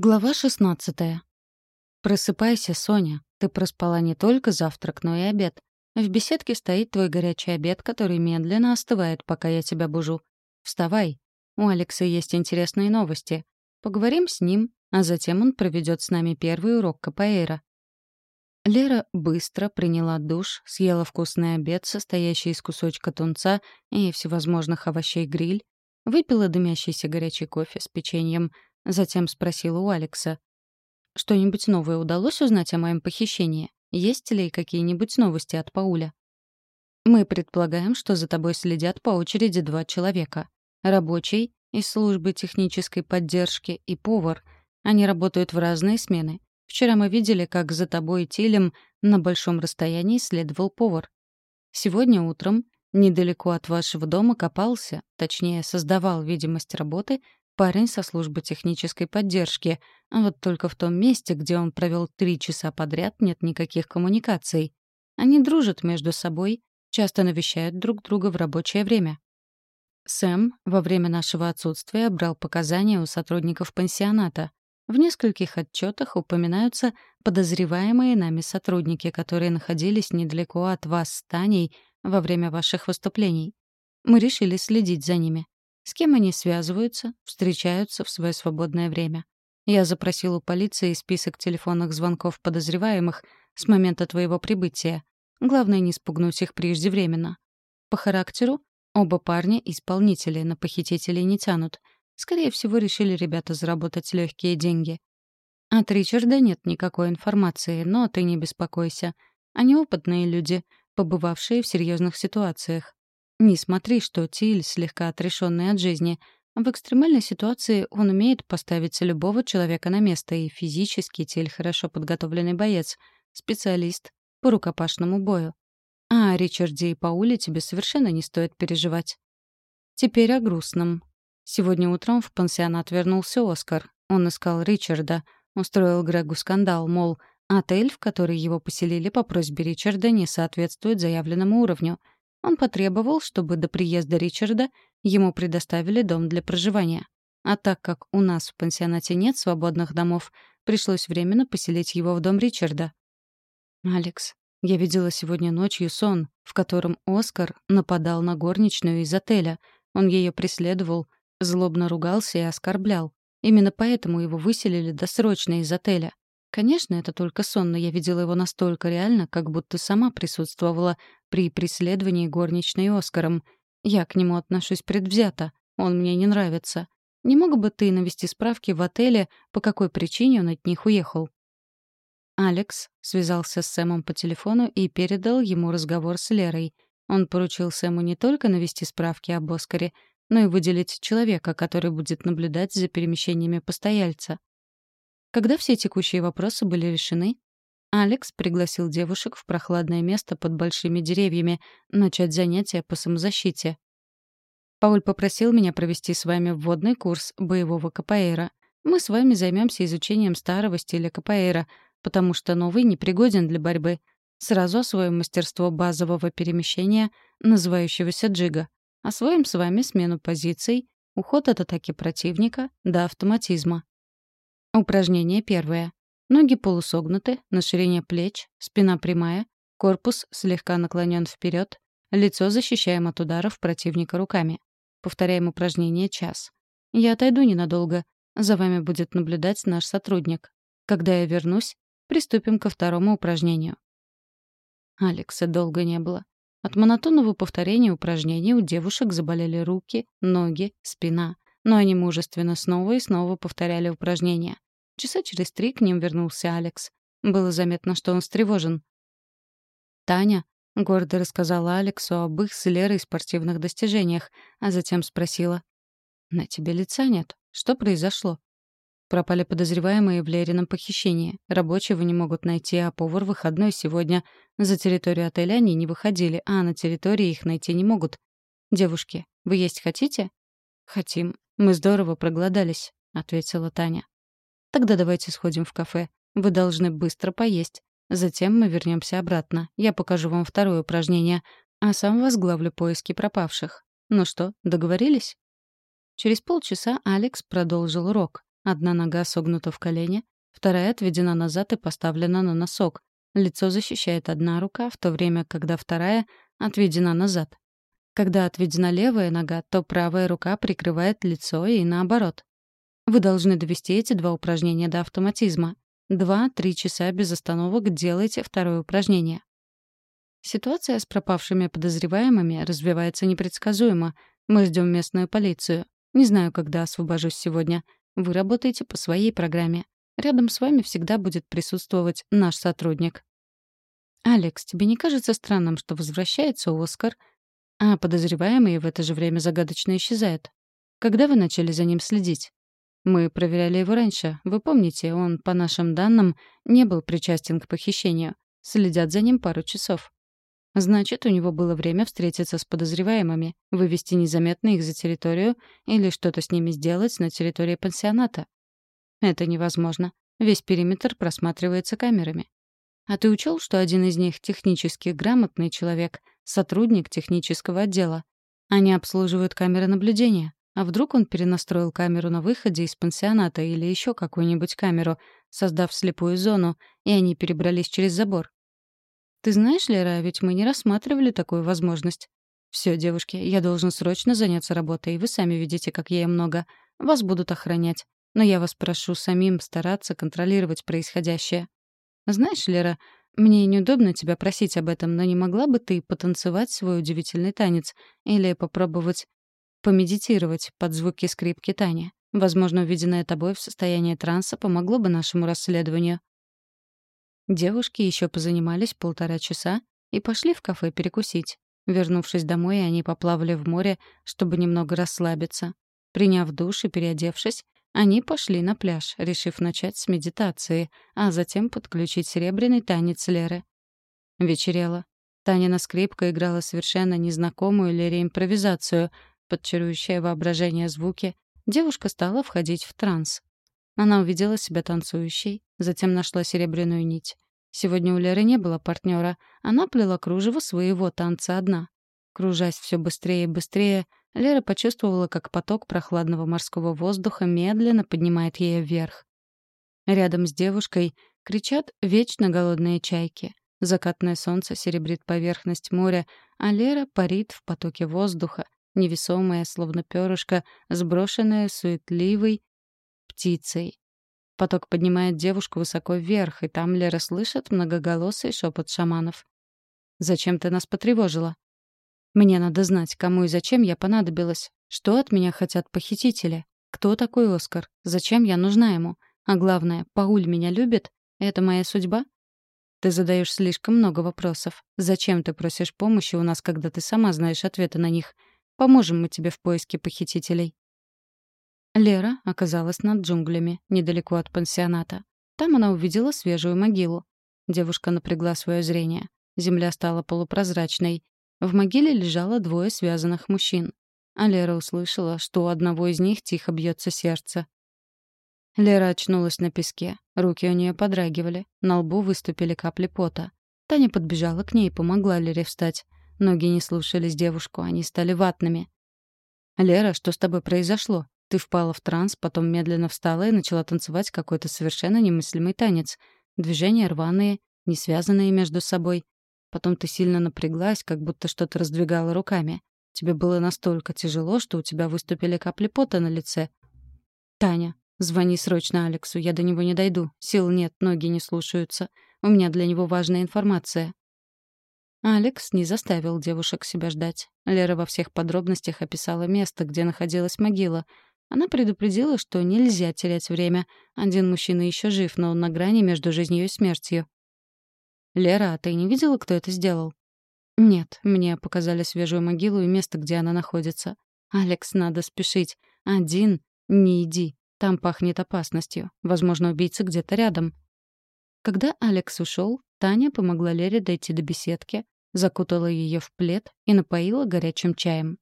Глава 16. Просыпайся, Соня. Ты проспала не только завтрак, но и обед. В беседке стоит твой горячий обед, который медленно остывает, пока я тебя бужу. Вставай. У Алекса есть интересные новости. Поговорим с ним, а затем он проведет с нами первый урок капоэйра. Лера быстро приняла душ, съела вкусный обед, состоящий из кусочка тунца и всевозможных овощей гриль, выпила дымящийся горячий кофе с печеньем — Затем спросила у Алекса. «Что-нибудь новое удалось узнать о моем похищении? Есть ли какие-нибудь новости от Пауля?» «Мы предполагаем, что за тобой следят по очереди два человека. Рабочий из службы технической поддержки и повар. Они работают в разные смены. Вчера мы видели, как за тобой и Тилем на большом расстоянии следовал повар. Сегодня утром недалеко от вашего дома копался, точнее, создавал видимость работы парень со службы технической поддержки. Вот только в том месте, где он провел три часа подряд, нет никаких коммуникаций. Они дружат между собой, часто навещают друг друга в рабочее время. Сэм во время нашего отсутствия брал показания у сотрудников пансионата. В нескольких отчетах упоминаются подозреваемые нами сотрудники, которые находились недалеко от вас с Таней во время ваших выступлений. Мы решили следить за ними. С кем они связываются, встречаются в свое свободное время. Я запросил у полиции список телефонных звонков подозреваемых с момента твоего прибытия. Главное не спугнуть их преждевременно. По характеру оба парня исполнители, на похитителей не тянут. Скорее всего, решили ребята заработать легкие деньги. От Ричарда нет никакой информации, но ты не беспокойся. Они опытные люди, побывавшие в серьезных ситуациях. Не смотри, что Тиль слегка отрешенный от жизни. В экстремальной ситуации он умеет поставить любого человека на место, и физически Тиль хорошо подготовленный боец, специалист по рукопашному бою. А о Ричарде и Пауле тебе совершенно не стоит переживать. Теперь о грустном. Сегодня утром в пансионат вернулся Оскар. Он искал Ричарда, устроил Грегу скандал, мол, отель, в который его поселили по просьбе Ричарда, не соответствует заявленному уровню — он потребовал, чтобы до приезда Ричарда ему предоставили дом для проживания. А так как у нас в пансионате нет свободных домов, пришлось временно поселить его в дом Ричарда. «Алекс, я видела сегодня ночью сон, в котором Оскар нападал на горничную из отеля. Он ее преследовал, злобно ругался и оскорблял. Именно поэтому его выселили досрочно из отеля. Конечно, это только сон, но я видела его настолько реально, как будто сама присутствовала при преследовании горничной Оскаром. Я к нему отношусь предвзято. Он мне не нравится. Не мог бы ты навести справки в отеле, по какой причине он от них уехал?» Алекс связался с Сэмом по телефону и передал ему разговор с Лерой. Он поручил Сэму не только навести справки об Оскаре, но и выделить человека, который будет наблюдать за перемещениями постояльца. Когда все текущие вопросы были решены, Алекс пригласил девушек в прохладное место под большими деревьями начать занятия по самозащите. Пауль попросил меня провести с вами вводный курс боевого капоэйра. Мы с вами займемся изучением старого стиля капоэйра, потому что новый непригоден для борьбы. Сразу освоим мастерство базового перемещения, называющегося джига. Освоим с вами смену позиций, уход от атаки противника до автоматизма. Упражнение первое. Ноги полусогнуты, на ширине плеч, спина прямая, корпус слегка наклонен вперед, лицо защищаем от ударов противника руками. Повторяем упражнение час. Я отойду ненадолго. За вами будет наблюдать наш сотрудник. Когда я вернусь, приступим ко второму упражнению. Алекса долго не было. От монотонного повторения упражнений у девушек заболели руки, ноги, спина но они мужественно снова и снова повторяли упражнения. Часа через три к ним вернулся Алекс. Было заметно, что он встревожен. «Таня», — гордо рассказала Алексу об их с Лерой спортивных достижениях, а затем спросила. «На тебе лица нет. Что произошло?» Пропали подозреваемые в Лерином похищении. Рабочего не могут найти, а повар выходной сегодня. За территорию отеля они не выходили, а на территории их найти не могут. «Девушки, вы есть хотите?» «Хотим. Мы здорово проголодались», — ответила Таня. «Тогда давайте сходим в кафе. Вы должны быстро поесть. Затем мы вернемся обратно. Я покажу вам второе упражнение, а сам возглавлю поиски пропавших. Ну что, договорились?» Через полчаса Алекс продолжил урок. Одна нога согнута в колене, вторая отведена назад и поставлена на носок. Лицо защищает одна рука, в то время, когда вторая отведена назад. Когда отведена левая нога, то правая рука прикрывает лицо и наоборот. Вы должны довести эти два упражнения до автоматизма. Два-три часа без остановок делайте второе упражнение. Ситуация с пропавшими подозреваемыми развивается непредсказуемо. Мы ждем местную полицию. Не знаю, когда освобожусь сегодня. Вы работаете по своей программе. Рядом с вами всегда будет присутствовать наш сотрудник. «Алекс, тебе не кажется странным, что возвращается Оскар, а подозреваемый в это же время загадочно исчезает? Когда вы начали за ним следить?» «Мы проверяли его раньше. Вы помните, он, по нашим данным, не был причастен к похищению. Следят за ним пару часов. Значит, у него было время встретиться с подозреваемыми, вывести незаметно их за территорию или что-то с ними сделать на территории пансионата. Это невозможно. Весь периметр просматривается камерами. А ты учел, что один из них технически грамотный человек, сотрудник технического отдела? Они обслуживают камеры наблюдения. А вдруг он перенастроил камеру на выходе из пансионата или еще какую-нибудь камеру, создав слепую зону, и они перебрались через забор? Ты знаешь, Лера, ведь мы не рассматривали такую возможность. Все, девушки, я должен срочно заняться работой, и вы сами видите, как я много. Вас будут охранять. Но я вас прошу самим стараться контролировать происходящее. Знаешь, Лера, мне неудобно тебя просить об этом, но не могла бы ты потанцевать свой удивительный танец или попробовать помедитировать под звуки скрипки Тани? Возможно, увиденное тобой в состоянии транса помогло бы нашему расследованию. Девушки еще позанимались полтора часа и пошли в кафе перекусить. Вернувшись домой, они поплавали в море, чтобы немного расслабиться. Приняв душ и переодевшись, они пошли на пляж, решив начать с медитации, а затем подключить серебряный танец Леры. Вечерело. Танина скрипка играла совершенно незнакомую Лере импровизацию, подчарующее воображение звуки. Девушка стала входить в транс. Она увидела себя танцующей, затем нашла серебряную нить. Сегодня у Леры не было партнера. Она плела кружево своего танца одна. Кружась все быстрее и быстрее, Лера почувствовала, как поток прохладного морского воздуха медленно поднимает ее вверх. Рядом с девушкой кричат вечно голодные чайки. Закатное солнце серебрит поверхность моря, а Лера парит в потоке воздуха, невесомая, словно перышко, сброшенная суетливой птицей. Поток поднимает девушку высоко вверх, и там Лера слышит многоголосый шепот шаманов. «Зачем ты нас потревожила?» Мне надо знать, кому и зачем я понадобилась. Что от меня хотят похитители? Кто такой Оскар? Зачем я нужна ему? А главное, Пауль меня любит? Это моя судьба? Ты задаешь слишком много вопросов. Зачем ты просишь помощи у нас, когда ты сама знаешь ответы на них? Поможем мы тебе в поиске похитителей. Лера оказалась над джунглями, недалеко от пансионата. Там она увидела свежую могилу. Девушка напрягла свое зрение. Земля стала полупрозрачной, в могиле лежало двое связанных мужчин. А Лера услышала, что у одного из них тихо бьется сердце. Лера очнулась на песке. Руки у нее подрагивали. На лбу выступили капли пота. Таня подбежала к ней и помогла Лере встать. Ноги не слушались девушку, они стали ватными. «Лера, что с тобой произошло? Ты впала в транс, потом медленно встала и начала танцевать какой-то совершенно немыслимый танец. Движения рваные, не связанные между собой. Потом ты сильно напряглась, как будто что-то раздвигала руками. Тебе было настолько тяжело, что у тебя выступили капли пота на лице. Таня, звони срочно Алексу, я до него не дойду. Сил нет, ноги не слушаются. У меня для него важная информация. Алекс не заставил девушек себя ждать. Лера во всех подробностях описала место, где находилась могила. Она предупредила, что нельзя терять время. Один мужчина еще жив, но он на грани между жизнью и смертью. «Лера, а ты не видела, кто это сделал?» «Нет, мне показали свежую могилу и место, где она находится. Алекс, надо спешить. Один, не иди. Там пахнет опасностью. Возможно, убийца где-то рядом». Когда Алекс ушел, Таня помогла Лере дойти до беседки, закутала ее в плед и напоила горячим чаем.